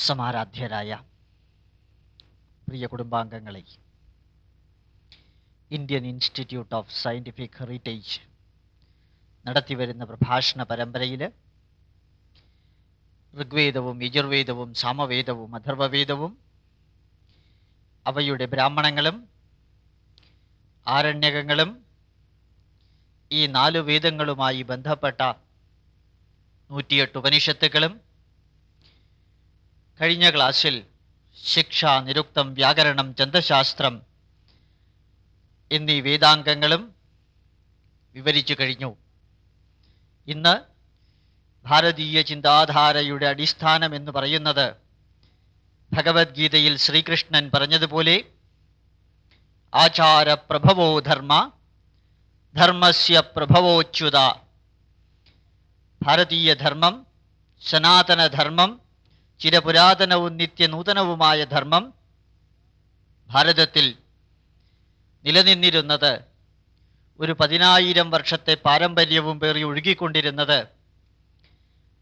സമാരാധ്യരായ പ്രിയ കുടുംബാംഗങ്ങളെ Indian institute of scientific heritage നടത്തിവരുന്ന പ്രഭാഷണ പരമ്പരയിൽ ഋഗ്വേദവും യജുർവേദവും സാമവേദവും അഥർവവേദവും അവയുടെ ബ്രാഹ്മണങ്ങളും ആരണ്യകങ്ങളും ഈ നാലു വേദങ്ങളുമായി ബന്ധപ്പെട്ട നൂറ്റിയെട്ട് ഉപനിഷത്തുക്കളും കഴിഞ്ഞ ക്ലാസ്സിൽ ശിക്ഷ നിരുക്തം വ്യാകരണം ചന്തശാസ്ത്രം എന്നീ വേദാംഗങ്ങളും വിവരിച്ചു കഴിഞ്ഞു. ഇന്ന് ഭാരതീയ ചിന്താധാരയുടെ അടിസ്ഥാനം എന്ന് പറയുന്നത് ഭഗവത്ഗീതയിൽ ശ്രീകൃഷ്ണൻ പറഞ്ഞതുപോലെ ആചാര പ്രഭവോ ധർമ്മ ധർമ്മസ്യ പ്രഭവോച്യുത. ഭാരതീയ ധർമ്മം സനാതനധർമ്മം ചിരപുരാതനവും നിത്യനൂതനവുമായ ധർമ്മം ഭാരതത്തിൽ നിലനിന്നിരുന്നത് ഒരു പതിനായിരം വർഷത്തെ പാരമ്പര്യവും പേറി ഒഴുകിക്കൊണ്ടിരുന്നത്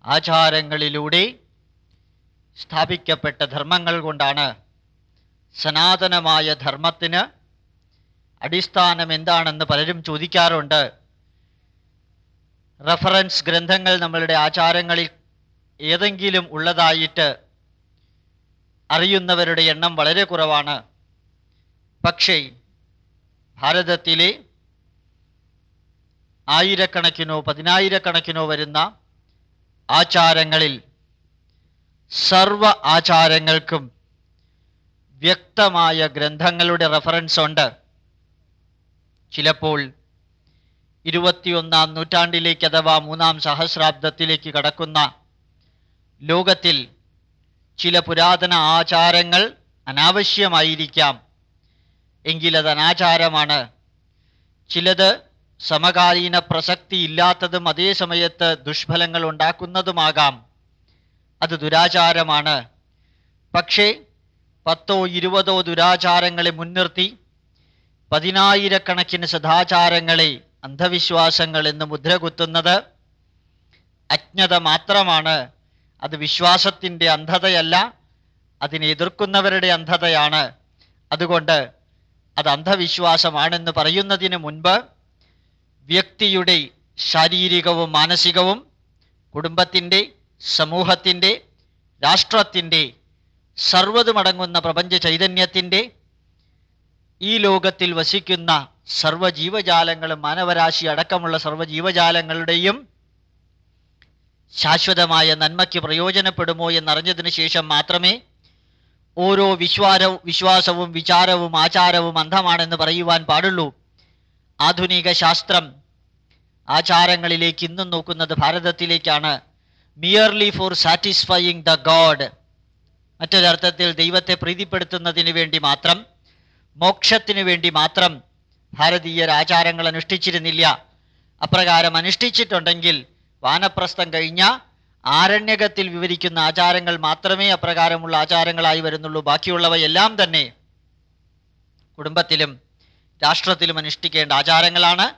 ആചാരങ്ങളിലൂടെ സ്ഥാപിക്കപ്പെട്ട ധർമ്മങ്ങൾ കൊണ്ടാണ്. സനാതനമായ ധർമ്മത്തിന് അടിസ്ഥാനം എന്താണെന്ന് പലരും ചോദിക്കാറുണ്ട്. റഫറൻസ് ഗ്രന്ഥങ്ങൾ നമ്മളുടെ ആചാരങ്ങളിൽ ഏതെങ്കിലും ഉള്ളതായിട്ട് അറിയുന്നവരുടെ എണ്ണം വളരെ കുറവാണ്. പക്ഷേ ഭാരതത്തിലെ ആയിരക്കണക്കിനോ പതിനായിരക്കണക്കിനോ വരുന്ന ആചാരങ്ങളിൽ സർവ ആചാരങ്ങൾക്കും വ്യക്തമായ ഗ്രന്ഥങ്ങളുടെ റഫറൻസ് ഉണ്ട്. ചിലപ്പോൾ ഇരുപത്തിയൊന്നാം നൂറ്റാണ്ടിലേക്ക് അഥവാ മൂന്നാം സഹസ്രാബ്ദത്തിലേക്ക് കടക്കുന്ന ലോകത്തിൽ ചില പുരാതന ആചാരങ്ങൾ അനാവശ്യമായിരിക്കാം. എങ്കിലത് അനാചാരമാണ്. ചിലത് സമകാലീന പ്രസക്തി ഇല്ലാത്തതും അതേ സമയത്ത് ദുഷ്ഫലങ്ങൾ ഉണ്ടാക്കുന്നതുമാകാം. അത് ദുരാചാരമാണ്. പക്ഷേ പത്തോ ഇരുപതോ ദുരാചാരങ്ങളെ മുൻനിർത്തി പതിനായിരക്കണക്കിന് സദാചാരങ്ങളെ അന്ധവിശ്വാസങ്ങൾ എന്ന് മുദ്രകുത്തുന്നത് അജ്ഞത മാത്രമാണ്. അത് വിശ്വാസത്തിന്റെ അന്ധതയല്ല അതിനെ എതിർക്കുന്നവരുടെ അന്ധതയാണ്. അതുകൊണ്ട് അത് അന്ധവിശ്വാസമാണെന്ന് പറയുന്നതിന് മുൻപ് വ്യക്തിയുടെ ശാരീരികവും മാനസികവും കുടുംബത്തിന്റെ സമൂഹത്തിന്റെ രാഷ്ട്രത്തിന്റെ സർവതുമടങ്ങുന്ന പ്രപഞ്ച ചൈതന്യത്തിന്റെ ഈ ലോകത്തിൽ വസിക്കുന്ന സർവജീവജാലങ്ങളും മാനവരാശി അടക്കമുള്ള സർവജീവജാലങ്ങളുടെയും ശാശ്വതമായ നന്മയ്ക്ക് പ്രയോജനപ്പെടുമോ എന്നറിഞ്ഞതിന് ശേഷം മാത്രമേ ഓരോ വിശ്വാര വിശ്വാസവും വിചാരവും ആചാരവും അന്ധമാണെന്ന് പറയുവാൻ പാടുള്ളൂ. ആധുനിക ശാസ്ത്രം ആചാരങ്ങളിലേക്ക് ഇന്നും നോക്കുന്നത് ഭാരതത്തിലേക്കാണ്. Merely for satisfying the god മറ്റൊരർത്ഥത്തിൽ ദൈവത്തെ പ്രീതിപ്പെടുത്തുന്നതിന് വേണ്ടി മാത്രം മോക്ഷത്തിന് വേണ്ടി മാത്രം ഭാരതീയർ ആചാരങ്ങൾ അനുഷ്ഠിച്ചിരുന്നില്ല. അപ്രകാരം അനുഷ്ഠിച്ചിട്ടുണ്ടെങ്കിൽ വാനപ്രസ്ഥം കഴിഞ്ഞ ആരണ്യകത്തിൽ വിവരിക്കുന്ന ആചാരങ്ങൾ മാത്രമേ അപ്രകാരമുള്ള ആചാരങ്ങളായി വരുന്നുള്ളൂ. ബാക്കിയുള്ളവയെല്ലാം തന്നെ കുടുംബത്തിലും രാഷ്ട്രത്തിലും അനുഷ്ഠിക്കേണ്ട ആചാരങ്ങളാണ്.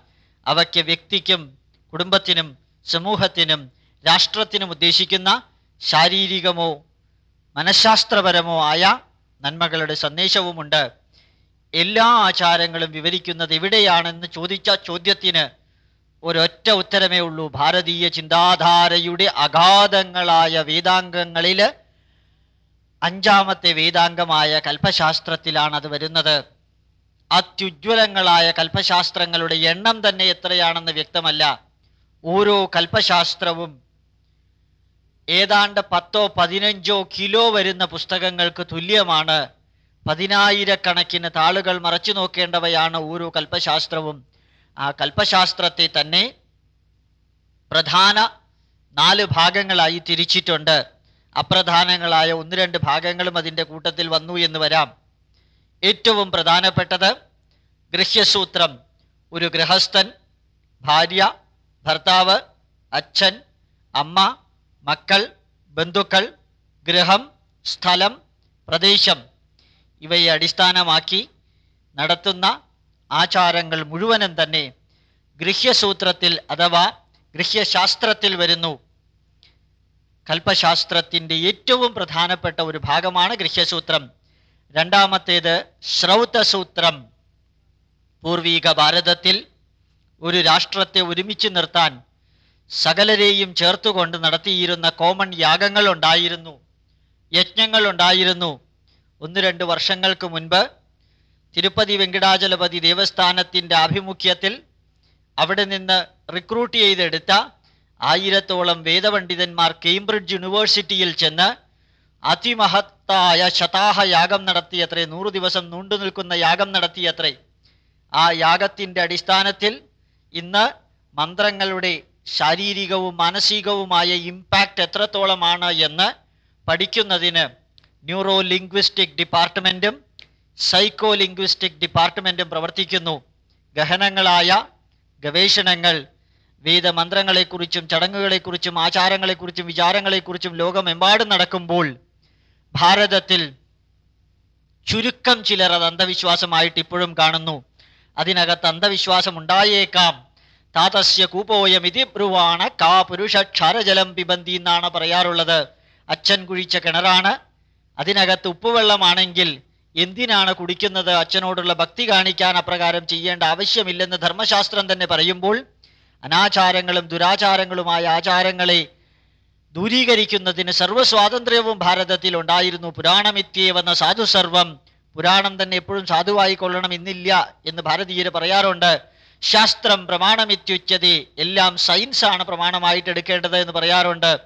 അവയ്ക്ക് വ്യക്തിക്കും കുടുംബത്തിനും സമൂഹത്തിനും രാഷ്ട്രത്തിനും ഉദ്ദേശിക്കുന്ന ശാരീരികമോ മനഃശാസ്ത്രപരമോ ആയ നന്മകളുടെ സന്ദേശവുമുണ്ട്. എല്ലാ ആചാരങ്ങളും വിവരിക്കുന്നത് എവിടെയാണെന്ന് ചോദിച്ച ചോദ്യത്തിന് ഒരൊറ്റ ഉത്തരമേ ഉള്ളൂ. ഭാരതീയ ചിന്താധാരയുടെ അഗാധങ്ങളായ വേദാംഗങ്ങളിൽ അഞ്ചാമത്തെ വേദാംഗമായ കൽപ്പശാസ്ത്രത്തിലാണ് അത് വരുന്നത്. അത്യുജ്വലങ്ങളായ കൽപ്പശാസ്ത്രങ്ങളുടെ എണ്ണം തന്നെ എത്രയാണെന്ന് വ്യക്തമല്ല. ഓരോ കൽപ്പശാസ്ത്രവും ഏതാണ്ട് പത്തോ പതിനഞ്ചോ കിലോ വരുന്ന പുസ്തകങ്ങൾക്ക് തുല്യമാണ്. പതിനായിരക്കണക്കിന് താളുകൾ മറച്ചു നോക്കേണ്ടവയാണ് ഓരോ കൽപ്പശാസ്ത്രവും. ആ കൽപ്പശാസ്ത്രത്തെ തന്നെ പ്രധാന നാല് ഭാഗങ്ങളായി തിരിച്ചിട്ടുണ്ട്. അപ്രധാനങ്ങളായ ഒന്ന് രണ്ട് ഭാഗങ്ങളും അതിന്റെ കൂട്ടത്തിൽ വന്നു എന്ന് വരാം. ഏറ്റവും പ്രധാനപ്പെട്ടത് ഗൃഹ്യസൂത്രം. ഒരു ഗൃഹസ്ഥൻ ഭാര്യ ഭർത്താവ് അച്ഛൻ അമ്മ മക്കൾ ബന്ധുക്കൾ ഗൃഹം സ്ഥലം പ്രദേശം. ഇവയെ അടിസ്ഥാനമാക്കി നടത്തുന്ന ആചാരങ്ങൾ മുഴുവനും തന്നെ ഗൃഹ്യസൂത്രത്തിൽ അഥവാ ഗൃഹ്യശാസ്ത്രത്തിൽ വരുന്നു. കൽപ്പശാസ്ത്രത്തിന്റെ ഏറ്റവും പ്രധാനപ്പെട്ട ഒരു ഭാഗമാണ് ഗൃഹ്യസൂത്രം. രണ്ടാമത്തേത് ശ്രൗതസൂത്രം. പൂർവീക ഭാരതത്തിൽ ഒരു രാഷ്ട്രത്തെ ഒരുമിച്ച് നിർത്താൻ സകലരെയും ചേർത്തുകൊണ്ട് നടത്തിയിരുന്ന കോമൺ യാഗങ്ങൾ ഉണ്ടായിരുന്നു യജ്ഞങ്ങൾ ഉണ്ടായിരുന്നു ഒന്ന് രണ്ട് വർഷങ്ങൾക്ക് മുൻപ് തിരുപ്പതി വെങ്കടാചലപതി ദേവസ്ഥാനത്തിന്റെ ആഭിമുഖ്യത്തിൽ അവിടെ നിന്ന് റിക്രൂട്ട് ചെയ്തെടുത്ത ആയിരത്തോളം വേദപണ്ഡിതന്മാർ കേംബ്രിഡ്ജ് യൂണിവേഴ്സിറ്റിയിൽ ചെന്ന് അതിമഹത്തായ ശതാഹ യാഗം നടത്തിയത്രേ നൂറു ദിവസം നീണ്ടു നിൽക്കുന്ന യാഗം നടത്തിയത്രേ. ആ യാഗത്തിന്റെ അടിസ്ഥാനത്തിൽ ഇന്ന് മന്ത്രങ്ങളുടെ ശാരീരികവും മാനസികവുമായ ഇമ്പാക്റ്റ് എത്രത്തോളമാണ് എന്ന് പഠിക്കുന്നതിന് ന്യൂറോ ലിംഗ്വിസ്റ്റിക് ഡിപ്പാർട്ട്മെന്റും സൈക്കോ ലിംഗ്വിസ്റ്റിക് ഡിപ്പാർട്ട്മെന്റും പ്രവർത്തിക്കുന്നു. ഗഹനങ്ങളായ ഗവേഷണങ്ങൾ വേദമന്ത്രങ്ങളെക്കുറിച്ചും ചടങ്ങുകളെക്കുറിച്ചും ആചാരങ്ങളെക്കുറിച്ചും വിചാരങ്ങളെക്കുറിച്ചും ലോകമെമ്പാടും നടക്കുമ്പോൾ ഭാരതത്തിൽ ചുരുക്കം ചിലർ അത് അന്ധവിശ്വാസമായിട്ട് ഇപ്പോഴും കാണുന്നു. അതിനകത്ത് അന്ധവിശ്വാസം ഉണ്ടായേക്കാം. താതസ്യ കൂപോയമിതി ബ്രുവാണ് കാ പുരുഷ ക്ഷാരജലം പിബന്തി എന്നാണ് പറയാറുള്ളത്. അച്ഛൻ കുഴിച്ച കിണറാണ്. അതിനകത്ത് ഉപ്പുവെള്ളമാണെങ്കിൽ എന്തിനാണ് കുടിക്കുന്നത്? അച്ഛനോടുള്ള ഭക്തി കാണിക്കാൻ അപ്രകാരം ചെയ്യേണ്ട ആവശ്യമില്ലെന്ന് ധർമ്മശാസ്ത്രം തന്നെ പറയുമ്പോൾ അനാചാരങ്ങളും ദുരാചാരങ്ങളുമായ ആചാരങ്ങളെ ദൂരീകരിക്കുന്നതിന് സർവസ്വാതന്ത്ര്യവും ഭാരതത്തിൽ ഉണ്ടായിരുന്നു. പുരാണമിത്യേവെന്ന സാധു സർവം പുരാണം തന്നെ എപ്പോഴും സാധുവായി കൊള്ളണം എന്നില്ല എന്ന് ഭാരതീയർ പറയാറുണ്ട്. ശാസ്ത്രം പ്രമാണമിത്യുച്ചതി എല്ലാം സയൻസാണ് പ്രമാണമായിട്ട് എടുക്കേണ്ടത് എന്ന് പറയാറുണ്ട്.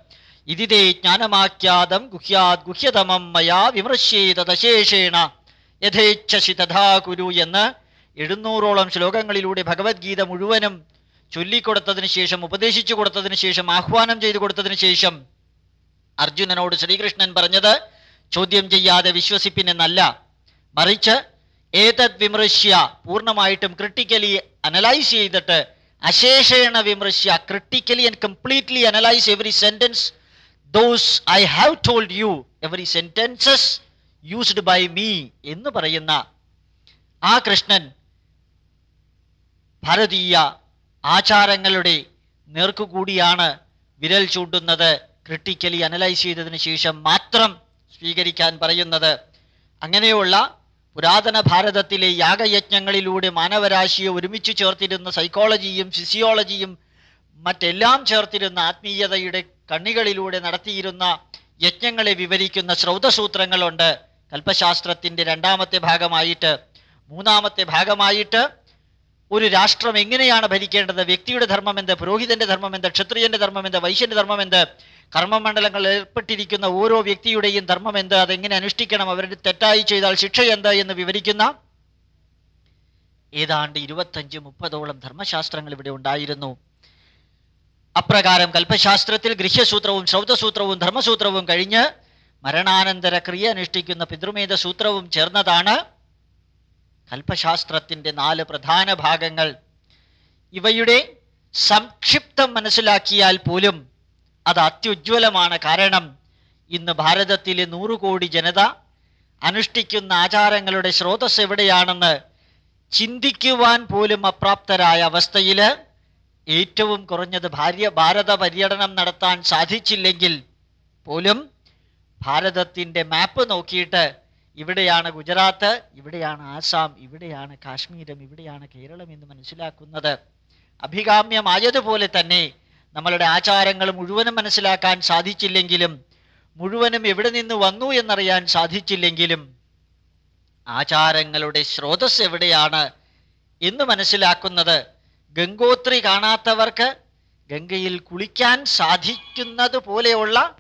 ഇതിതേ ജ്ഞാനമാഖ്യാതം ഗുഹ്യാത് ഗുഹ്യതമം മയാ വിമർശേതശേഷേണ യഥേച്ഛസി തഥാ കുരു എന്ന് എഴുന്നൂറോളം ശ്ലോകങ്ങളിലൂടെ ഭഗവത്ഗീത മുഴുവനും ചൊല്ലിക്കൊടുത്തതിന് ശേഷം ഉപദേശിച്ചു കൊടുത്തതിന് ശേഷം ആഹ്വാനം ചെയ്തു കൊടുത്തതിന് ശേഷം അർജുനനോട് ശ്രീകൃഷ്ണൻ പറഞ്ഞത് ചോദ്യം ചെയ്യാതെ വിശ്വസിപ്പിനെന്നല്ല. മറിച്ച് ഏതത് വിമൃശ്യ പൂർണമായിട്ടും ക്രിട്ടിക്കലി അനലൈസ് ചെയ്തിട്ട് അശേഷേണ വിമൃശ്യ critically and completely analyse every sentence those I have told you every sentences used by me എന്ന് പറയുന്ന ആ കൃഷ്ണൻ ഭാരതീയ ആചാരങ്ങളുടെ നേർക്കുകൂടിയാണ് വിരൽ ചൂണ്ടുന്നത് ക്രിട്ടിക്കലി അനലൈസ് ചെയ്തതിന് ശേഷം മാത്രം സ്വീകരിക്കാൻ പറയുന്നത്. അങ്ങനെയുള്ള പുരാതന ഭാരതത്തിലെ യാഗയജ്ഞങ്ങളിലൂടെ മാനവരാശിയെ ഒരുമിച്ച് ചേർത്തിരുന്ന സൈക്കോളജിയും ഫിസിയോളജിയും മറ്റെല്ലാം ചേർത്തിരുന്ന ആത്മീയതയുടെ കണ്ണികളിലൂടെ നടത്തിയിരുന്ന യജ്ഞങ്ങളെ വിവരിക്കുന്ന ശ്രൗതസൂത്രങ്ങളുണ്ട്. കൽപ്പശാസ്ത്രത്തിന്റെ രണ്ടാമത്തെ ഭാഗമായിട്ട് മൂന്നാമത്തെ ഭാഗമായിട്ട് ഒരു രാഷ്ട്രം എങ്ങനെയാണ് ഭരിക്കേണ്ടത്? വ്യക്തിയുടെ ധർമ്മം എന്ത്? പുരോഹിതന്റെ ധർമ്മം എന്ത്? ക്ഷത്രിയന്റെ ധർമ്മം എന്ത്? വൈശ്യന്റെ ധർമ്മം എന്ത്? കർമ്മമണ്ഡലങ്ങളിൽ ഏർപ്പെട്ടിരിക്കുന്ന ഓരോ വ്യക്തിയുടെയും ധർമ്മം എന്ത്? അതെങ്ങനെ അനുഷ്ഠിക്കണം? അവരുടെ തെറ്റായി ചെയ്താൽ ശിക്ഷ എന്ത് എന്ന് വിവരിക്കുന്ന ഏതാണ്ട് ഇരുപത്തഞ്ച് മുപ്പതോളം ധർമ്മശാസ്ത്രങ്ങൾ ഇവിടെ ഉണ്ടായിരുന്നു. അപ്രകാരം കൽപ്പശാസ്ത്രത്തിൽ ഗൃഹ്യസൂത്രവും ശ്രൗതസൂത്രവും ധർമ്മസൂത്രവും കഴിഞ്ഞ് മരണാനന്തര ക്രിയ അനുഷ്ഠിക്കുന്ന പിതൃമേത സൂത്രവും ചേർന്നതാണ് കൽപ്പശാസ്ത്രത്തിന്റെ നാല് പ്രധാന ഭാഗങ്ങൾ. ഇവയുടെ സംക്ഷിപ്തം മനസ്സിലാക്കിയാൽ പോലും അത് അത്യുജ്വലമാണ്. കാരണം ഇന്ന് ഭാരതത്തിലെ നൂറുകോടി ജനത അനുഷ്ഠിക്കുന്ന ആചാരങ്ങളുടെ സ്രോതസ് എവിടെയാണെന്ന് ചിന്തിക്കുവാൻ പോലും അപ്രാപ്തരായ അവസ്ഥയിൽ ഏറ്റവും കുറഞ്ഞത് ഭാര്യ ഭാരത പര്യടനം നടത്താൻ സാധിച്ചില്ലെങ്കിൽ പോലും ഭാരതത്തിന്റെ മാപ്പ് നോക്കിയിട്ട് ഇവിടെയാണ് ഗുജറാത്ത് ഇവിടെയാണ് ആസാം ഇവിടെയാണ് കാശ്മീരം ഇവിടെയാണ് കേരളം എന്ന് മനസ്സിലാക്കുന്നത്. അഭികാമ്യമായതുപോലെ തന്നെ നമ്മളുടെ ആചാരങ്ങൾ മുഴുവനും മനസ്സിലാക്കാൻ സാധിച്ചില്ലെങ്കിലും മുഴുവനും എവിടെ നിന്ന് വന്നു എന്നറിയാൻ സാധിച്ചില്ലെങ്കിലും ആചാരങ്ങളുടെ സ്രോതസ് എവിടെയാണ് എന്ന് മനസ്സിലാക്കുന്നത് ഗംഗോത്രി കാണാത്തവർക്ക് ഗംഗയിൽ കുളിക്കാൻ സാധിക്കുന്നത് പോലെയുള്ള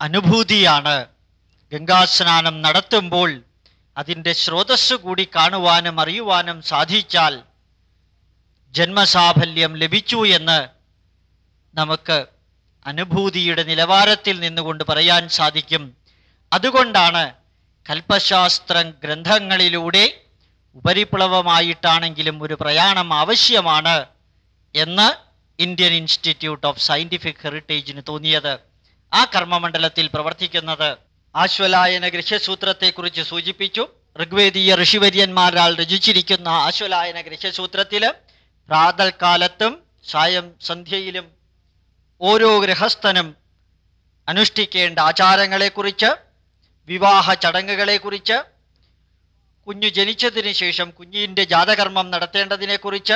അനുഭൂതിയാണ്. ഗംഗാസ്നാനം നടത്തുമ്പോൾ അതിന്റെ സ്രോതസ് കൂടി കാണുവാനും അറിയുവാനും സാധിച്ചാൽ ജന്മസാഫല്യം ലഭിച്ചു എന്ന് നമുക്ക് അനുഭൂതിയുടെ നിലവാരത്തിൽ നിന്നുകൊണ്ട് പറയാൻ സാധിക്കും. അതുകൊണ്ടാണ് കൽപ്പശാസ്ത്ര ഗ്രന്ഥങ്ങളിലൂടെ ഉപരിപ്ലവമായിട്ടാണെങ്കിലും ഒരു പ്രയാണം ആവശ്യമാണ് എന്ന് ഇന്ത്യൻ ഇൻസ്റ്റിറ്റ്യൂട്ട് ഓഫ് സയന്റിഫിക് ഹെറിറ്റേജിന് തോന്നിയത്. ആ കർമ്മമണ്ഡലത്തിൽ പ്രവർത്തിക്കുന്നത് ആശ്വലായന ഗൃഹ്യസൂത്രത്തെക്കുറിച്ച് സൂചിപ്പിച്ചു. ഋഗ്വേദീയ ഋഷിവര്യന്മാരാൽ രചിച്ചിരിക്കുന്ന ആശ്വലായന ഗൃഹ്യസൂത്രത്തിൽ പ്രാതൽക്കാലത്തും സായം സന്ധ്യയിലും ഓരോ ഗൃഹസ്ഥനും അനുഷ്ഠിക്കേണ്ട ആചാരങ്ങളെക്കുറിച്ച് വിവാഹ ചടങ്ങുകളെക്കുറിച്ച് കുഞ്ഞു ജനിച്ചതിന് ശേഷം കുഞ്ഞിന്റെ ജാതകർമ്മം നടത്തേണ്ടതിനെക്കുറിച്ച്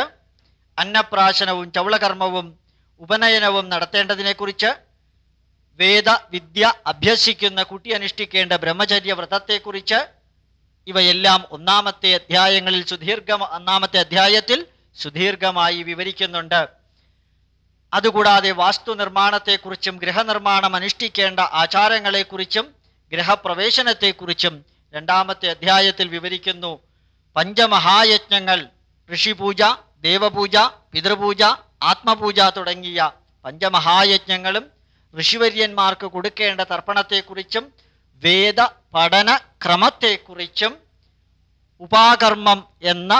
അന്നപ്രാശനവും ചവളകർമ്മവും ഉപനയനവും നടത്തേണ്ടതിനെക്കുറിച്ച് വേദ വിദ്യ അഭ്യസിക്കുന്ന കുട്ടി അനുഷ്ഠിക്കേണ്ട ബ്രഹ്മചര്യ വ്രതത്തെക്കുറിച്ച് ഇവയെല്ലാം ഒന്നാമത്തെ അധ്യായങ്ങളിൽ സുദീർഘ ഒന്നാമത്തെ അധ്യായത്തിൽ സുദീർഘമായി വിവരിക്കുന്നുണ്ട്. അതുകൂടാതെ വാസ്തു നിർമ്മാണത്തെക്കുറിച്ചും ഗൃഹനിർമ്മാണം അനുഷ്ഠിക്കേണ്ട ആചാരങ്ങളെക്കുറിച്ചും ഗൃഹപ്രവേശനത്തെക്കുറിച്ചും രണ്ടാമത്തെ അധ്യായത്തിൽ വിവരിക്കുന്നു പഞ്ചമഹായജ്ഞങ്ങൾ ഋഷിപൂജ ദേവപൂജ പിതൃപൂജ ആത്മപൂജ തുടങ്ങിയ പഞ്ചമഹായജ്ഞങ്ങളും ഋഷിവര്യന്മാർക്ക് കൊടുക്കേണ്ട തർപ്പണത്തെക്കുറിച്ചും വേദ പഠന ക്രമത്തെക്കുറിച്ചും ഉപാകർമ്മം എന്ന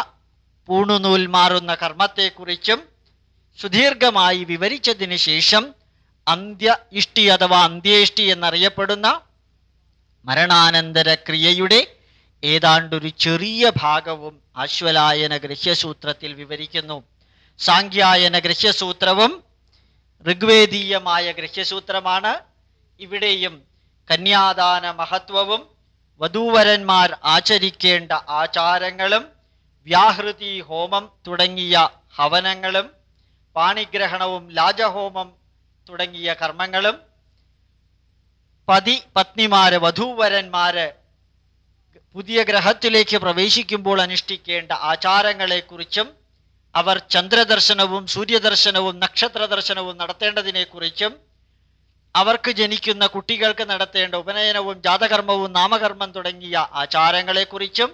പൂണുനൂൽ മാറുന്ന കർമ്മത്തെക്കുറിച്ചും സുദീർഘമായി വിവരിച്ചതിന് ശേഷം അന്ത്യ ഇഷ്ടി അഥവാ അന്ത്യേഷ്ടി എന്നറിയപ്പെടുന്ന മരണാനന്തര ക്രിയയുടെ ഏതാണ്ടൊരു ചെറിയ ഭാഗവും ആശ്വലായന ഗൃഹ്യസൂത്രത്തിൽ വിവരിക്കുന്നു. സാങ്ക്യായന ഗൃഹ്യസൂത്രവും ഋഗ്വേദീയമായ ഗൃഹ്യസൂത്രമാണ്. ഇവിടെയും കന്യാദാന മഹത്വവും വധൂവരന്മാർ ആചരിക്കേണ്ട ആചാരങ്ങളും വ്യാഹൃതി ഹോമം തുടങ്ങിയ ഹവനങ്ങളും പാണിഗ്രഹണവും ലാജഹോമം തുടങ്ങിയ കർമ്മങ്ങളും പതി പത്നിമാര് വധൂവരന്മാര് പുതിയ ഗ്രഹത്തിലേക്ക് പ്രവേശിക്കുമ്പോൾ അനുഷ്ഠിക്കേണ്ട ആചാരങ്ങളെക്കുറിച്ചും അവർ ചന്ദ്രദർശനവും സൂര്യദർശനവും നക്ഷത്ര ദർശനവും നടത്തേണ്ടതിനെക്കുറിച്ചും അവർക്ക് ജനിക്കുന്ന കുട്ടികൾക്ക് നടത്തേണ്ട ഉപനയനവും ജാതകർമ്മവും നാമകർമ്മം തുടങ്ങിയ ആചാരങ്ങളെക്കുറിച്ചും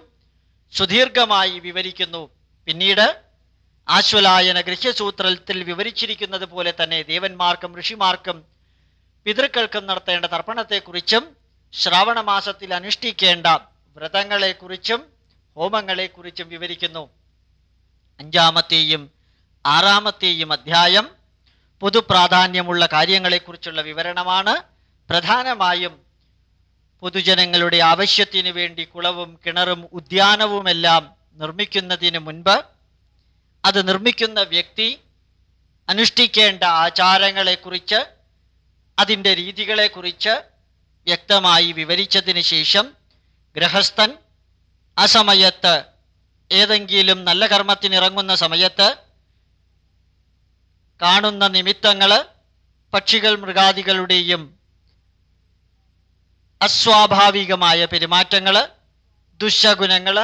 സുദീർഘമായി വിവരിക്കുന്നു. പിന്നീട് ആശ്വലായന ഗൃഹ്യസൂത്രത്തിൽ വിവരിച്ചിരിക്കുന്നത് പോലെ തന്നെ ദേവന്മാർക്കും ഋഷിമാർക്കും പിതൃക്കൾക്കും നടത്തേണ്ട തർപ്പണത്തെക്കുറിച്ചും ശ്രാവണ മാസത്തിൽ അനുഷ്ഠിക്കേണ്ട വ്രതങ്ങളെക്കുറിച്ചും ഹോമങ്ങളെക്കുറിച്ചും വിവരിക്കുന്നു. അഞ്ചാമത്തെയും ആറാമത്തെയും അധ്യായം പൊതുപ്രാധാന്യമുള്ള കാര്യങ്ങളെക്കുറിച്ചുള്ള വിവരണമാണ്. പ്രധാനമായും പൊതുജനങ്ങളുടെ ആവശ്യത്തിന് വേണ്ടി കുളവും കിണറും ഉദ്യാനവുമെല്ലാം നിർമ്മിക്കുന്നതിന് മുൻപ് അത് നിർമ്മിക്കുന്ന വ്യക്തി അനുഷ്ഠിക്കേണ്ട ആചാരങ്ങളെക്കുറിച്ച് അതിന്റെ രീതികളെക്കുറിച്ച് വ്യക്തമായി വിവരിച്ചതിന് ശേഷം ഗൃഹസ്ഥൻ ആ സമയത്ത് ഏതെങ്കിലും നല്ല കർമ്മത്തിനിറങ്ങുന്ന സമയത്ത് കാണുന്ന നിമിത്തങ്ങൾ പക്ഷികൾ മൃഗാദികളുടെയും അസ്വാഭാവികമായ പെരുമാറ്റങ്ങൾ ദുശഗുണങ്ങൾ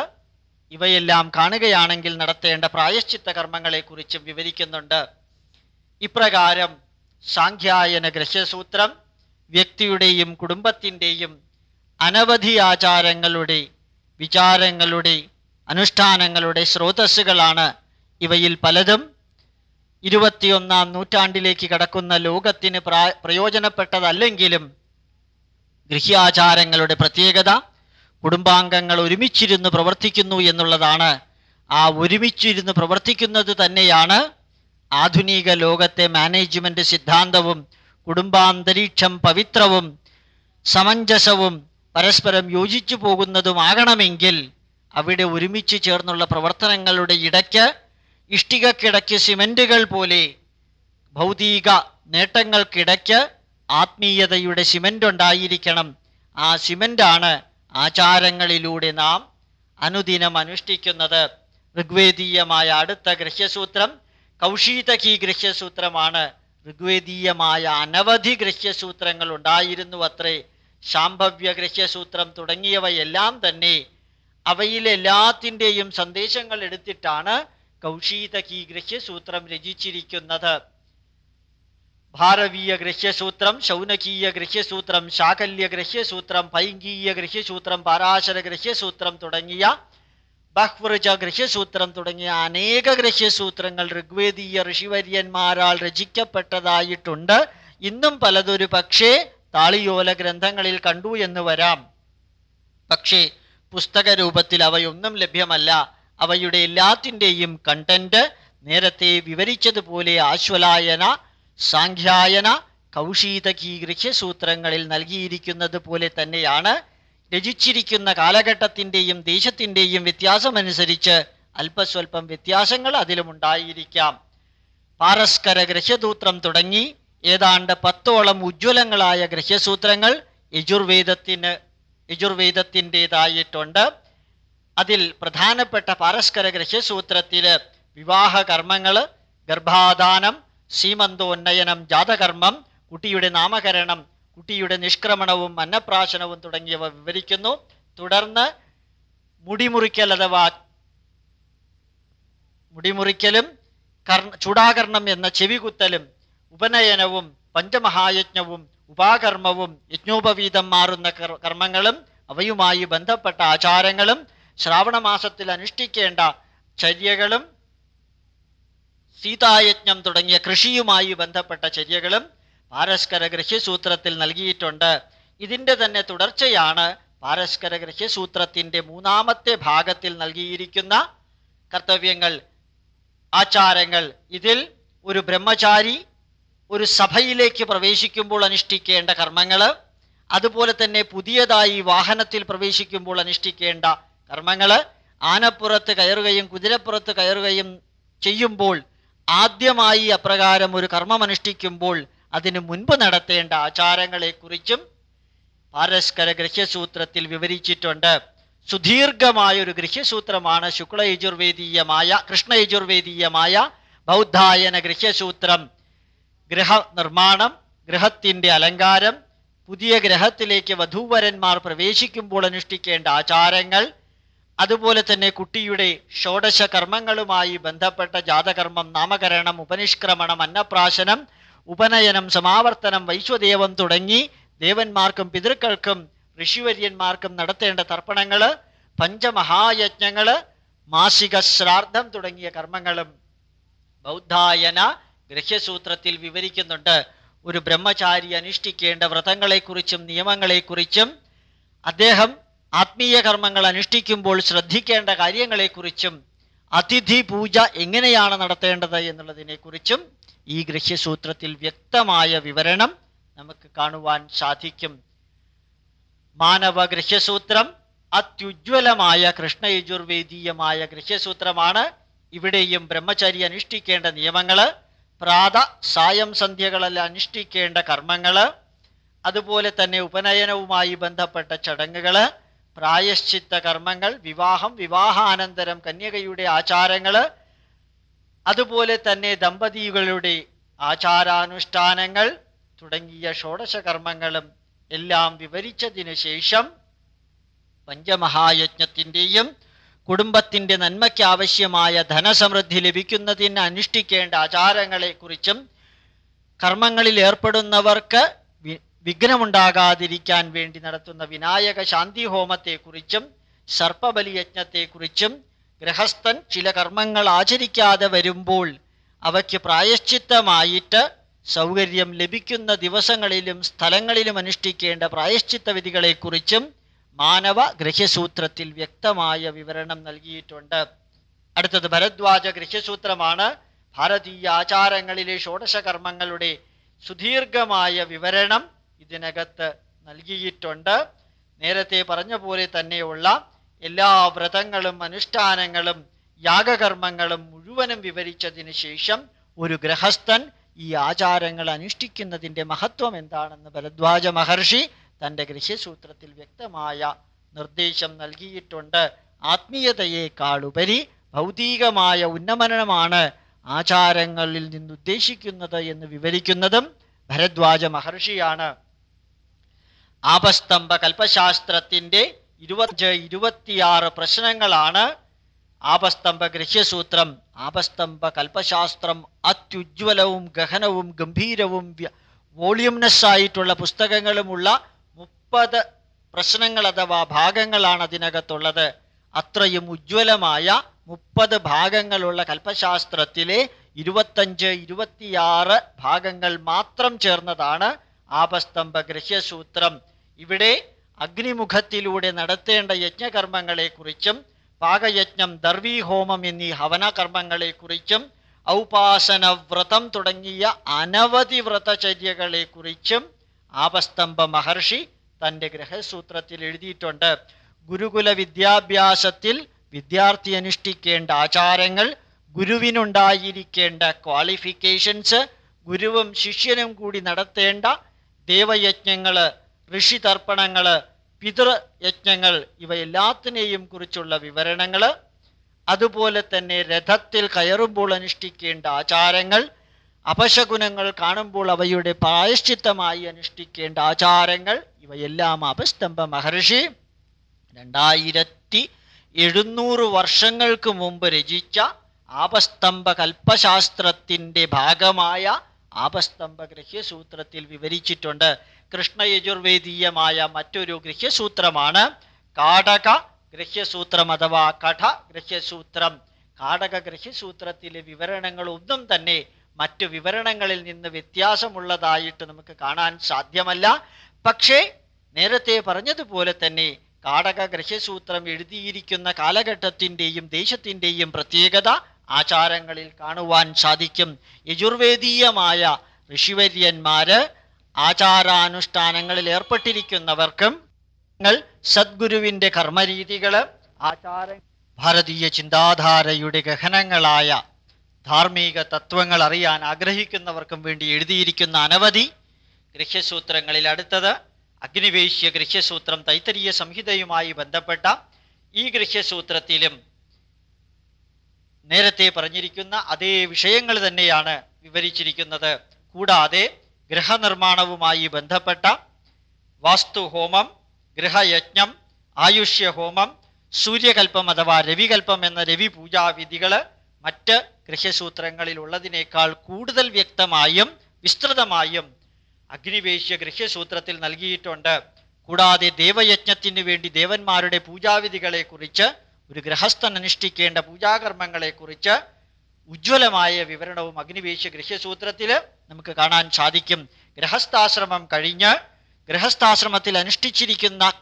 ഇവയെല്ലാം കാണുകയാണെങ്കിൽ നടത്തേണ്ട പ്രായശ്ചിത്ത കർമ്മങ്ങളെക്കുറിച്ചും വിവരിക്കുന്നുണ്ട്. ഇപ്രകാരം സാഖ്യായന ഗ്രഹ്യസൂത്രം വ്യക്തിയുടെയും കുടുംബത്തിന്റെയും അനവധി ആചാരങ്ങളുടെ വിചാരങ്ങളുടെ അനുഷ്ഠാനങ്ങളുടെ സ്രോതസ്സുകളാണ് ഇവയിൽ പലതും. ഇരുപത്തിയൊന്നാം നൂറ്റാണ്ടിലേക്ക് കടക്കുന്ന ലോകത്തിന് പ്രയോജനപ്പെട്ടതല്ലെങ്കിലും ഗൃഹ്യാചാരങ്ങളുടെ പ്രത്യേകത കുടുംബാംഗങ്ങൾ ഒരുമിച്ചിരുന്ന് പ്രവർത്തിക്കുന്നു എന്നുള്ളതാണ്. ആ ഒരുമിച്ചിരുന്ന് പ്രവർത്തിക്കുന്നത് തന്നെയാണ് ആധുനിക ലോകത്തെ മാനേജ്മെന്റ് സിദ്ധാന്തവും കുടുംബാന്തരീക്ഷം പവിത്രവും സമഞ്ജസവും പരസ്പരം യോജിച്ചു പോകുന്നതുമാകണമെങ്കിൽ അവിടെ ഒരുമിച്ച് ചേർന്നുള്ള പ്രവർത്തനങ്ങളുടെ ഇടയ്ക്ക് ഇഷ്ടികക്കിടയ്ക്ക് സിമന്റുകൾ പോലെ ഭൗതിക നേട്ടങ്ങൾക്കിടയ്ക്ക് ആത്മീയതയുടെ സിമന്റ് ഉണ്ടായിരിക്കണം. ആ സിമന്റാണ് ആചാരങ്ങളിലൂടെ നാം അനുദിനം അനുഷ്ഠിക്കുന്നത്. ഋഗ്വേദീയമായ അടുത്ത ഗൃഹ്യസൂത്രം കൗശീതകി ഗൃഹ്യസൂത്രമാണ് ഋഗ്വേദീയമായ അനവധി ഗൃഹ്യസൂത്രങ്ങൾ ഉണ്ടായിരുന്നു അത്രേ. ശാംഭവ്യ ഗൃഹ്യസൂത്രം തുടങ്ങിയവയെല്ലാം തന്നെ അവയിലെല്ലാത്തിന്റെയും സന്ദേശങ്ങൾ എടുത്തിട്ടാണ് കൗശീതകി ഗൃഹ്യസൂത്രം രചിച്ചിരിക്കുന്നത്. ഭാരവീയ ഗൃഹ്യസൂത്രം ശൗനകീയ ഗൃഹ്യസൂത്രം ശാകല്യ ഗൃഹ്യസൂത്രം പൈങ്കീയ ഗൃഹ്യസൂത്രം പാരാശര ഗൃഹ്യസൂത്രം തുടങ്ങിയ ബഹ്വൃജ ഗൃഹ്യസൂത്രം തുടങ്ങിയ അനേക ഗൃഹ്യസൂത്രങ്ങൾ ഋഗ്വേദീയ ഋഷിവര്യന്മാരാൽ രചിക്കപ്പെട്ടതായിട്ടുണ്ട്. ഇന്നും പലതൊരു പക്ഷേ താളിയോല ഗ്രന്ഥങ്ങളിൽ കണ്ടു എന്ന് വരാം. പക്ഷേ പുസ്തക രൂപത്തിൽ അവയൊന്നും ലഭ്യമല്ല. അവയുടെ എല്ലാത്തിന്റെയും കണ്ടന്റ് നേരത്തെ വിവരിച്ചതുപോലെ ആശ്വലായന സാഖ്യായന കൗശീതകീ ഗൃഹ്യസൂത്രങ്ങളിൽ നൽകിയിരിക്കുന്നത് പോലെ തന്നെയാണ് രചിച്ചിരിക്കുന്ന കാലഘട്ടത്തിന്റെയും ദേശത്തിന്റെയും വ്യത്യാസമനുസരിച്ച് അല്പസ്വല്പം വ്യത്യാസങ്ങൾ അതിലും ഉണ്ടായിരിക്കാം പാരസ്കര ഗ്രഹ്യസൂത്രം തുടങ്ങി ഏതാണ്ട് പത്തോളം ഉജ്ജ്വലങ്ങളായ ഗ്രഹ്യസൂത്രങ്ങൾ യജുർവേദത്തിന് യജുർവേദത്തിന്റെതായിട്ടുണ്ട്. അതിൽ പ്രധാനപ്പെട്ട പാരസ്കര ഗ്രഹ്യസൂത്രത്തിൽ വിവാഹ കർമ്മങ്ങൾ ഗർഭാദാനം സീമന്തോന്നയനം ജാതകർമ്മം കുട്ടിയുടെ നാമകരണം കുട്ടിയുടെ നിഷ്ക്രമണവും അന്നപ്രാശനവും തുടങ്ങിയവ വിവരിക്കുന്നു. തുടർന്ന് മുടിമുറിക്കൽ അഥവാ മുടിമുറിക്കലും ചൂടാകരണം എന്ന ചെവികുത്തലും ഉപനയനവും പഞ്ചമഹായജ്ഞവും ഉപാകർമ്മവും യജ്ഞോപവീതം മാറുന്ന കർമ്മങ്ങളും അവയുമായി ബന്ധപ്പെട്ട ആചാരങ്ങളും ശ്രാവണമാസത്തിൽ അനുഷ്ഠിക്കേണ്ട ചര്യകളും സീതായജ്ഞം തുടങ്ങിയ കൃഷിയുമായി ബന്ധപ്പെട്ട ചര്യകളും പാരസ്കര ഗൃഹ്യസൂത്രത്തിൽ നൽകിയിട്ടുണ്ട്. ഇതിന്റെ തന്നെ തുടർച്ചയാണ് പാരസ്കര ഗൃഹ്യസൂത്രത്തിന്റെ മൂന്നാമത്തെ ഭാഗത്തിൽ നൽകിയിരിക്കുന്ന കർത്തവ്യങ്ങൾ ആചാരങ്ങൾ. ഇതിൽ ഒരു ബ്രഹ്മചാരി ഒരു സഭയിലേക്ക് പ്രവേശിക്കുമ്പോൾ അനുഷ്ഠിക്കേണ്ട കർമ്മങ്ങൾ അതുപോലെ തന്നെ പുതിയതായി വാഹനത്തിൽ പ്രവേശിക്കുമ്പോൾ അനുഷ്ഠിക്കേണ്ട കർമ്മങ്ങൾ. ആനപ്പുറത്ത് കയറുകയും കുതിരപ്പുറത്ത് കയറുകയും ചെയ്യുമ്പോൾ ആദ്യമായി അപ്രകാരം ഒരു കർമ്മം അനുഷ്ഠിക്കുമ്പോൾ അതിനു മുൻപ് നടത്തേണ്ട ആചാരങ്ങളെക്കുറിച്ചും പാരസ്കര ഗൃഹ്യസൂത്രത്തിൽ വിവരിച്ചിട്ടുണ്ട്. സുദീർഘമായ ഒരു ഗൃഹ്യസൂത്രമാണ് ശുക്ലയജുർവേദീയമായ കൃഷ്ണയജുർവേദീയമായ ബൗദ്ധായന ഗൃഹ്യസൂത്രം. ഗൃഹ നിർമ്മാണം ഗൃഹത്തിന്റെ അലങ്കാരം പുതിയ ഗ്രഹത്തിലേക്ക് വധൂവരന്മാർ പ്രവേശിക്കുമ്പോൾ അനുഷ്ഠിക്കേണ്ട ആചാരങ്ങൾ അതുപോലെ തന്നെ കുട്ടിയുടെ ഷോഡശ കർമ്മങ്ങളുമായി ബന്ധപ്പെട്ട ജാതകർമ്മം നാമകരണം ഉപനിഷ്ക്രമണം അന്നപ്രാശനം ഉപനയനം സമാവർത്തനം വൈശ്വദേവം തുടങ്ങി ദേവന്മാർക്കും പിതൃക്കൾക്കും ഋഷിവര്യന്മാർക്കും നടത്തേണ്ട തർപ്പണങ്ങൾ പഞ്ചമഹായജ്ഞങ്ങൾ മാസിക ശ്രാദ്ധം തുടങ്ങിയ കർമ്മങ്ങളും ബൗദ്ധായന ഗ്രഹ്യസൂത്രത്തിൽ വിവരിക്കുന്നുണ്ട്. ഒരു ബ്രഹ്മചാരി അനുഷ്ഠിക്കേണ്ട വ്രതങ്ങളെക്കുറിച്ചും നിയമങ്ങളെക്കുറിച്ചും അദ്ദേഹം ആത്മീയ കർമ്മങ്ങൾ അനുഷ്ഠിക്കുമ്പോൾ ശ്രദ്ധിക്കേണ്ട കാര്യങ്ങളെക്കുറിച്ചും അതിഥി പൂജ എങ്ങനെയാണ് നടത്തേണ്ടത് എന്നുള്ളതിനെക്കുറിച്ചും ഈ ഗൃഹ്യസൂത്രത്തിൽ വ്യക്തമായ വിവരണം നമുക്ക് കാണുവാൻ സാധിക്കും. മാനവ ഗൃഹ്യസൂത്രം അത്യുജ്വലമായ കൃഷ്ണയജുർവേദീയമായ ഗൃഹ്യസൂത്രമാണ്. ഇവിടെയും ബ്രഹ്മചര്യ അനുഷ്ഠിക്കേണ്ട നിയമങ്ങൾ പ്രാത സായം സന്ധ്യകളിൽ അനുഷ്ഠിക്കേണ്ട കർമ്മങ്ങൾ അതുപോലെ തന്നെ ഉപനയനവുമായി ബന്ധപ്പെട്ട ചടങ്ങുകൾ പ്രായശ്ചിത്ത കർമ്മങ്ങൾ വിവാഹം വിവാഹാനന്തരം കന്യകയുടെ ആചാരങ്ങൾ അതുപോലെ തന്നെ ദമ്പതികളുടെ ആചാരാനുഷ്ഠാനങ്ങൾ തുടങ്ങിയ ഷോഡശ കർമ്മങ്ങളും എല്ലാം വിവരിച്ചതിന് ശേഷം പഞ്ചമഹായജ്ഞത്തിന്റെയും കുടുംബത്തിന്റെ നന്മയ്ക്ക് ആവശ്യമായ ധനസമൃദ്ധി ലഭിക്കുന്നതിന് അനുഷ്ഠിക്കേണ്ട ആചാരങ്ങളെക്കുറിച്ചും കർമ്മങ്ങളിൽ ഏർപ്പെടുന്നവർക്ക് വിഘ്നമുണ്ടാകാതിരിക്കാൻ വേണ്ടി നടത്തുന്ന വിനായക ശാന്തി ഹോമത്തെക്കുറിച്ചും സർപ്പബലി യജ്ഞത്തെക്കുറിച്ചും ഗൃഹസ്ഥൻ ചില കർമ്മങ്ങൾ ആചരിക്കാതെ വരുമ്പോൾ അവയ്ക്ക് പ്രായശ്ചിത്തമായിട്ട് സൗകര്യം ലഭിക്കുന്ന ദിവസങ്ങളിലും സ്ഥലങ്ങളിലും അനുഷ്ഠിക്കേണ്ട പ്രായശ്ചിത്ത വിധികളെക്കുറിച്ചും മാനവ ഗൃഹ്യസൂത്രത്തിൽ വ്യക്തമായ വിവരണം നൽകിയിട്ടുണ്ട്. അടുത്തത് ഭരദ്വാജ ഗൃഹ്യസൂത്രമാണ്. ഭാരതീയ ആചാരങ്ങളിലെ ഷോഡശ കർമ്മങ്ങളുടെ സുദീർഘമായ വിവരണം ഇതിനകത്ത് നൽകിയിട്ടുണ്ട്. നേരത്തെ പറഞ്ഞ പോലെ തന്നെയുള്ള എല്ലാ വ്രതങ്ങളും അനുഷ്ഠാനങ്ങളും യാഗകർമ്മങ്ങളും മുഴുവനും വിവരിച്ചതിന് ശേഷം ഒരു ഗൃഹസ്ഥൻ ഈ ആചാരങ്ങൾ അനുഷ്ഠിക്കുന്നതിന്റെ മഹത്വം എന്താണെന്ന് ഭരദ്വാജ മഹർഷി തന്റെ ഗൃഹ്യസൂത്രത്തിൽ വ്യക്തമായ നിർദ്ദേശം നൽകിയിട്ടുണ്ട്. ആത്മീയതയേക്കാളുപരി ഭൗതികമായ ഉന്നമനമാണ് ആചാരങ്ങളിൽ നിന്നുദ്ദേശിക്കുന്നത് എന്ന് വിവരിക്കുന്നതും ഭരദ്വാജ മഹർഷിയാണ്. ആപസ്തംഭ കൽപ്പശാസ്ത്രത്തിന്റെ ഇരുപത്തഞ്ച് ഇരുപത്തിയാറ് പ്രശ്നങ്ങളാണ് ആപസ്തംഭ ഗൃഹ്യസൂത്രം ആപസ്തംഭ കൽപ്പശാസ്ത്രം അത്യുജ്വലവും ഗഹനവും ഗംഭീരവും വോളിയംനെസ്സായിട്ടുള്ള പുസ്തകങ്ങളുമുള്ള മുപ്പത് പ്രശ്നങ്ങൾ അഥവാ ഭാഗങ്ങളാണ് അതിനകത്തുള്ളത്. അത്രയും ഉജ്ജ്വലമായ മുപ്പത് ഭാഗങ്ങളുള്ള കൽപ്പശാസ്ത്രത്തിലെ ഇരുപത്തഞ്ച് ഇരുപത്തിയാറ് ഭാഗങ്ങൾ മാത്രം ചേർന്നതാണ് ആപസ്തംഭ ഗൃഹ്യസൂത്രം. ഇവിടെ അഗ്നിമുഖത്തിലൂടെ നടത്തേണ്ട യജ്ഞകർമ്മങ്ങളെക്കുറിച്ചും പാകയജ്ഞം ദർവീഹോമം എന്നീ ഹവനകർമ്മങ്ങളെക്കുറിച്ചും ഔപാസന വ്രതം തുടങ്ങിയ അനവധി വ്രതചര്യകളെക്കുറിച്ചും ആപസ്തംഭ മഹർഷി തന്റെ ഗ്രഹസൂത്രത്തിൽ എഴുതിയിട്ടുണ്ട്. ഗുരുകുല വിദ്യാഭ്യാസത്തിൽ വിദ്യാർത്ഥി അനുഷ്ഠിക്കേണ്ട ആചാരങ്ങൾ ഗുരുവിനുണ്ടായിരിക്കേണ്ട ക്വാളിഫിക്കേഷൻസ് ഗുരുവും ശിഷ്യനും കൂടി നടത്തേണ്ട ദേവയജ്ഞങ്ങൾ ഋഷിതർപ്പണങ്ങൾ പിതൃയജ്ഞങ്ങൾ ഇവ എല്ലാത്തിനെയും കുറിച്ചുള്ള വിവരണങ്ങൾ അതുപോലെ തന്നെ രഥത്തിൽ കയറുമ്പോൾ അനുഷ്ഠിക്കേണ്ട ആചാരങ്ങൾ അപശകുനങ്ങൾ കാണുമ്പോൾ അവയുടെ പ്രായശ്ചിത്തമായി അനുഷ്ഠിക്കേണ്ട ആചാരങ്ങൾ ഇവയെല്ലാം അപസ്തംഭ മഹർഷി രണ്ടായിരത്തി എഴുന്നൂറ് വർഷങ്ങൾക്ക് മുമ്പ് രചിച്ച ആപസ്തംഭ കൽപ്പശാസ്ത്രത്തിന്റെ ഭാഗമായ ആപസ്തംഭ ഗൃഹ്യസൂത്രത്തിൽ വിവരിച്ചിട്ടുണ്ട്. കൃഷ്ണയജുർവേദീയമായ മറ്റൊരു ഗൃഹ്യസൂത്രമാണ് കാടക ഗൃഹ്യസൂത്രം അഥവാ കഠ ഗൃഹ്യസൂത്രം. കാടക ഗൃഹ്യസൂത്രത്തിലെ വിവരണങ്ങൾ ഒന്നും തന്നെ മറ്റു വിവരണങ്ങളിൽ നിന്ന് വ്യത്യാസമുള്ളതായിട്ട് നമുക്ക് കാണാൻ സാധ്യമല്ല. പക്ഷേ നേരത്തെ പറഞ്ഞതുപോലെ തന്നെ കാടക ഗൃഹ്യസൂത്രം എഴുതിയിരിക്കുന്ന കാലഘട്ടത്തിന്റെയും ദേശത്തിന്റെയും പ്രത്യേകത ആചാരങ്ങളിൽ കാണുവാൻ സാധിക്കും. യജുർവേദീയമായ ഋഷിവര്യന്മാര് ആചാരാനുഷ്ഠാനങ്ങളിൽ ഏർപ്പെട്ടിരിക്കുന്നവർക്കും നിങ്ങൾ സദ്ഗുരുവിന്റെ കർമ്മരീതികൾ ആചാര ഭാരതീയ ചിന്താധാരയുടെ ഗഹനങ്ങളായ ധാർമ്മിക തത്വങ്ങൾ അറിയാൻ ആഗ്രഹിക്കുന്നവർക്കും വേണ്ടി എഴുതിയിരിക്കുന്ന അനവധി ഗൃഹ്യസൂത്രങ്ങളിൽ അടുത്തത് അഗ്നിവേശ്യ ഗൃഹ്യസൂത്രം തൈത്തരീയ സംഹിതയുമായി ബന്ധപ്പെട്ട ഈ ഗൃഹ്യസൂത്രത്തിലും നേരത്തെ പറഞ്ഞിരിക്കുന്ന അതേ വിഷയങ്ങൾ തന്നെയാണ് വിവരിച്ചിരിക്കുന്നത്. കൂടാതെ ഗൃഹനിർമ്മാണവുമായി ബന്ധപ്പെട്ട വാസ്തുഹോമം ഗൃഹയജ്ഞം ആയുഷ്യഹോമം സൂര്യകൽപ്പം അഥവാ രവികൽപ്പം എന്ന രവി പൂജാവിധികൾ മറ്റ് ഗൃഹ്യസൂത്രങ്ങളിൽ ഉള്ളതിനേക്കാൾ കൂടുതൽ വ്യക്തമായും വിസ്തൃതമായും അഗ്നിവേശ്യ ഗൃഹ്യസൂത്രത്തിൽ നൽകിയിട്ടുണ്ട്. കൂടാതെ ദേവയജ്ഞത്തിന് വേണ്ടി ദേവന്മാരുടെ പൂജാവിധികളെക്കുറിച്ച് ഒരു ഗൃഹസ്ഥൻ അനുഷ്ഠിക്കേണ്ട പൂജാകർമ്മങ്ങളെ കുറിച്ച് ഉജ്ജ്വലമായ വിവരണവും അഗ്നിവേശ്യ ഗൃഹ്യസൂത്രത്തിൽ നമുക്ക് കാണാൻ സാധിക്കും. ഗൃഹസ്ഥാശ്രമം കഴിഞ്ഞ് ഗൃഹസ്ഥാശ്രമത്തിൽ അനുഷ്ഠിച്ചിരിക്കുന്ന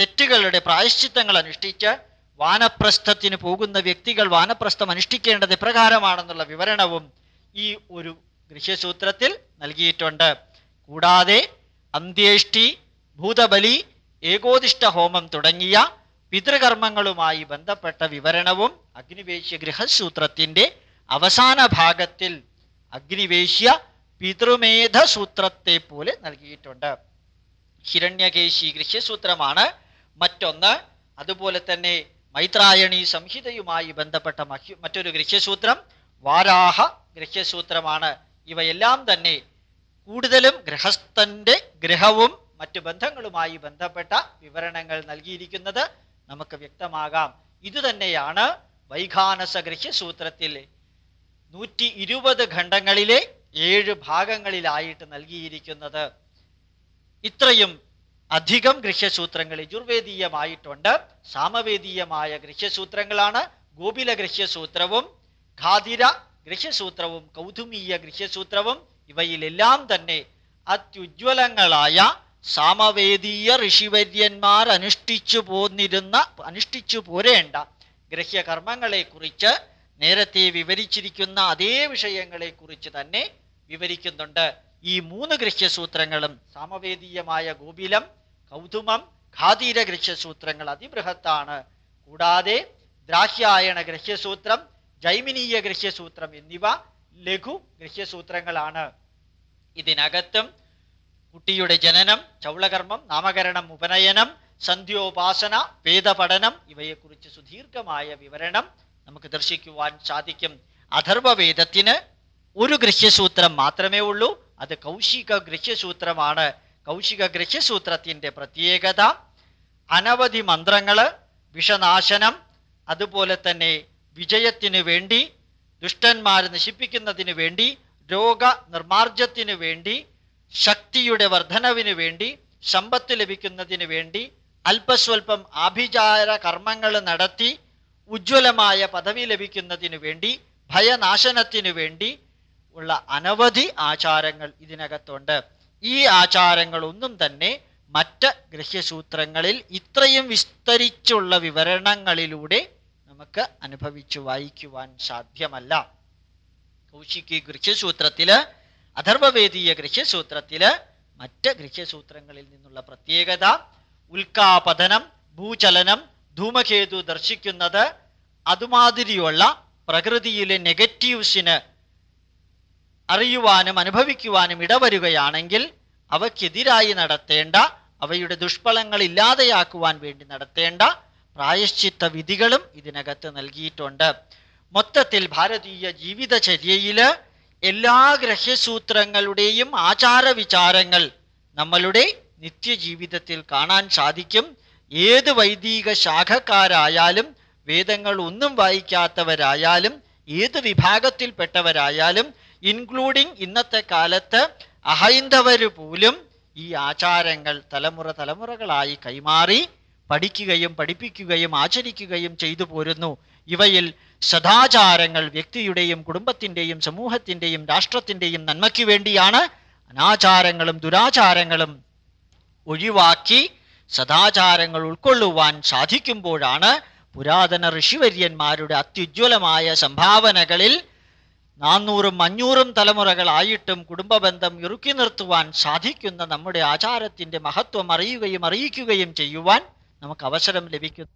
തെറ്റുകളുടെ പ്രായശ്ചിത്തങ്ങൾ അനുഷ്ഠിച്ച് വാനപ്രസ്ഥത്തിന് പോകുന്ന വ്യക്തികൾ വാനപ്രസ്ഥം അനുഷ്ഠിക്കേണ്ടത് എപ്രകാരമാണെന്നുള്ള വിവരണവും ഈ ഒരു ഗൃഹ്യസൂത്രത്തിൽ നൽകിയിട്ടുണ്ട്. കൂടാതെ അന്ത്യേഷ്ടി ഭൂതബലി ഏകോദിഷ്ട ഹോമം തുടങ്ങിയ പിതൃകർമ്മങ്ങളുമായി ബന്ധപ്പെട്ട വിവരണവും അഗ്നിവേശ്യ ഗൃഹസൂത്രത്തിന്റെ അവസാന ഭാഗത്തിൽ അഗ്നിവേശ്യ പിതൃമേധ സൂത്രത്തെ പോലെ നൽകിയിട്ടുണ്ട്. ഹിരണ്യകേശി ഗൃഹ്യസൂത്രമാണ് മറ്റൊന്ന് അതുപോലെ തന്നെ മൈത്രായണി സംഹിതയുമായി ബന്ധപ്പെട്ട മറ്റൊരു ഗൃഹ്യസൂത്രം വാരാഹ ഗൃഹ്യസൂത്രമാണ്. ഇവയെല്ലാം തന്നെ കൂടുതലും ഗൃഹസ്ഥന്റെ ഗ്രഹവും മറ്റു ബന്ധങ്ങളുമായി ബന്ധപ്പെട്ട വിവരണങ്ങൾ നൽകിയിരിക്കുന്നത് നമുക്ക് വ്യക്തമാകാം. ഇതുതന്നെയാണ് വൈഖാനസ ഗൃഹ്യസൂത്രത്തിൽ നൂറ്റി ഇരുപത് ഖണ്ഡങ്ങളിലെ ഏഴ് ഭാഗങ്ങളിലായിട്ട് നൽകിയിരിക്കുന്നത്. ഇത്രയും അധികം ഗൃഹ്യസൂത്രങ്ങൾ യജുർവേദീയമായിട്ടുണ്ട്. സാമവേദീയമായ ഗൃഹ്യസൂത്രങ്ങളാണ് ഗോപില ഗൃഹ്യസൂത്രവും ഖാതിര ഗൃഹ്യസൂത്രവും കൗതുമീയ ഗൃഹ്യസൂത്രവും. ഇവയിലെല്ലാം തന്നെ അത്യുജ്വലങ്ങളായ സാമവേദീയ ഋഷിവര്യന്മാർ അനുഷ്ഠിച്ചു പോന്നിരുന്ന അനുഷ്ഠിച്ചു പോരേണ്ട ഗ്രഹ്യകർമ്മങ്ങളെക്കുറിച്ച് കുറിച്ച് നേരത്തെ വിവരിച്ചിരിക്കുന്ന അതേ വിഷയങ്ങളെ കുറിച്ച് തന്നെ വിവരിക്കുന്നുണ്ട്. ഈ മൂന്ന് ഗൃഹ്യസൂത്രങ്ങളും സാമവേദീയമായ ഗോപിലം കൗതുമം ഖാതീര ഗൃഹ്യസൂത്രങ്ങൾ അതിബൃഹത്താണ്. കൂടാതെ ദ്രാഹ്യായണ ഗൃഹ്യസൂത്രം ജൈമിനീയ ഗൃഹ്യസൂത്രം എന്നിവ ലഘു ഗൃഹ്യസൂത്രങ്ങളാണ്. ഇതിനകത്തും കുട്ടിയുടെ ജനനം ചൗളകർമ്മം നാമകരണം ഉപനയനം സന്ധ്യോപാസന വേദപഠനം ഇവയെക്കുറിച്ച് സുദീർഘമായ വിവരണം നമുക്ക് ദർശിക്കുവാൻ സാധിക്കും. അഥർവവേദത്തിന് ഒരു ഗൃഹ്യസൂത്രം മാത്രമേ ഉള്ളൂ. അത് കൗശിക ഗൃഹ്യസൂത്രമാണ്. കൗശിക ഗൃഹ്യസൂത്രത്തിന്റെ പ്രത്യേകത അനവധി മന്ത്രങ്ങൾ വിഷനാശനം അതുപോലെ തന്നെ വിജയത്തിനു വേണ്ടി ദുഷ്ടന്മാരെ നശിപ്പിക്കുന്നതിന് വേണ്ടി രോഗ നിർമാർജത്തിന് വേണ്ടി ശക്തിയുടെ വർധനവിന് വേണ്ടി സമ്പത്ത് ലഭിക്കുന്നതിന് വേണ്ടി അല്പസ്വല്പം ആഭിചാര കർമ്മങ്ങൾ നടത്തി ഉജ്ജ്വലമായ പദവി ലഭിക്കുന്നതിനു വേണ്ടി ഭയനാശനത്തിനു വേണ്ടി ഉള്ള അനവധി ആചാരങ്ങൾ ഇതിനകത്തുണ്ട്. ഈ ആചാരങ്ങളൊന്നും തന്നെ മറ്റ് ഗൃഹ്യസൂത്രങ്ങളിൽ ഇത്രയും വിസ്തരിച്ചുള്ള വിവരണങ്ങളിലൂടെ നമുക്ക് അനുഭവിച്ചു വായിക്കുവാൻ സാധ്യമല്ല. കൗശിക്ക് ഗൃഹ്യസൂത്രത്തിൽ അഥർവവേദീയ ഗൃഹ്യസൂത്രത്തിൽ മറ്റ് ഗൃഹ്യസൂത്രങ്ങളിൽ നിന്നുള്ള പ്രത്യേകത ഉൽക്കാപതനം ഭൂചലനം ധൂമകേതു ദർശിക്കുന്നത് അതുമാതിരിയുള്ള പ്രകൃതിയിലെ നെഗറ്റീവ്സിന് അറിയുവാനും അനുഭവിക്കുവാനും ഇടവരുകയാണെങ്കിൽ അവക്കെതിരായി നടത്തേണ്ട അവയുടെ ദുഷ്ഫലങ്ങൾ ഇല്ലാതെയാക്കുവാൻ വേണ്ടി നടത്തേണ്ട പ്രായശ്ചിത്ത വിധികളും ഇതിനകത്ത് നൽകിയിട്ടുണ്ട്. മൊത്തത്തിൽ ഭാരതീയ ജീവിതചര്യയിൽ എല്ലാ ഗ്രഹ്യസൂത്രങ്ങളുടെയും ആചാരവിചാരങ്ങൾ നമ്മളുടെ നിത്യജീവിതത്തിൽ കാണാൻ സാധിക്കും. ഏത് വൈദിക ശാഖക്കാരായാലും വേദങ്ങൾ ഒന്നും വായിക്കാത്തവരായാലും ഏത് വിഭാഗത്തിൽപ്പെട്ടവരായാലും ഇൻക്ലൂഡിങ് ഇന്നത്തെ കാലത്ത് അഹൈന്ദവർ പോലും ഈ ആചാരങ്ങൾ തലമുറ തലമുറകളായി കൈമാറി പഠിക്കുകയും പഠിപ്പിക്കുകയും ആചരിക്കുകയും ചെയ്തു പോരുന്നു. ഇവയിൽ സദാചാരങ്ങൾ വ്യക്തിയുടെയും കുടുംബത്തിന്റെയും സമൂഹത്തിന്റെയും രാഷ്ട്രത്തിന്റെയും നന്മയ്ക്ക് വേണ്ടിയാണ് അനാചാരങ്ങളും ദുരാചാരങ്ങളും ഒഴിവാക്കി സദാചാരങ്ങൾ ഉൾക്കൊള്ളുവാൻ സാധിക്കുമ്പോഴാണ് പുരാതന ഋഷിവര്യന്മാരുടെ അത്യുജ്വലമായ സംഭാവനകളിൽ നാന്നൂറും അഞ്ഞൂറും തലമുറകളായിട്ടും കുടുംബബന്ധം ഇറുക്കി നിർത്തുവാൻ സാധിക്കുന്ന നമ്മുടെ ആചാരത്തിന്റെ മഹത്വം അറിയുകയും അറിയിക്കുകയും ചെയ്യുവാൻ നമുക്ക് അവസരം ലഭിക്കുന്നു.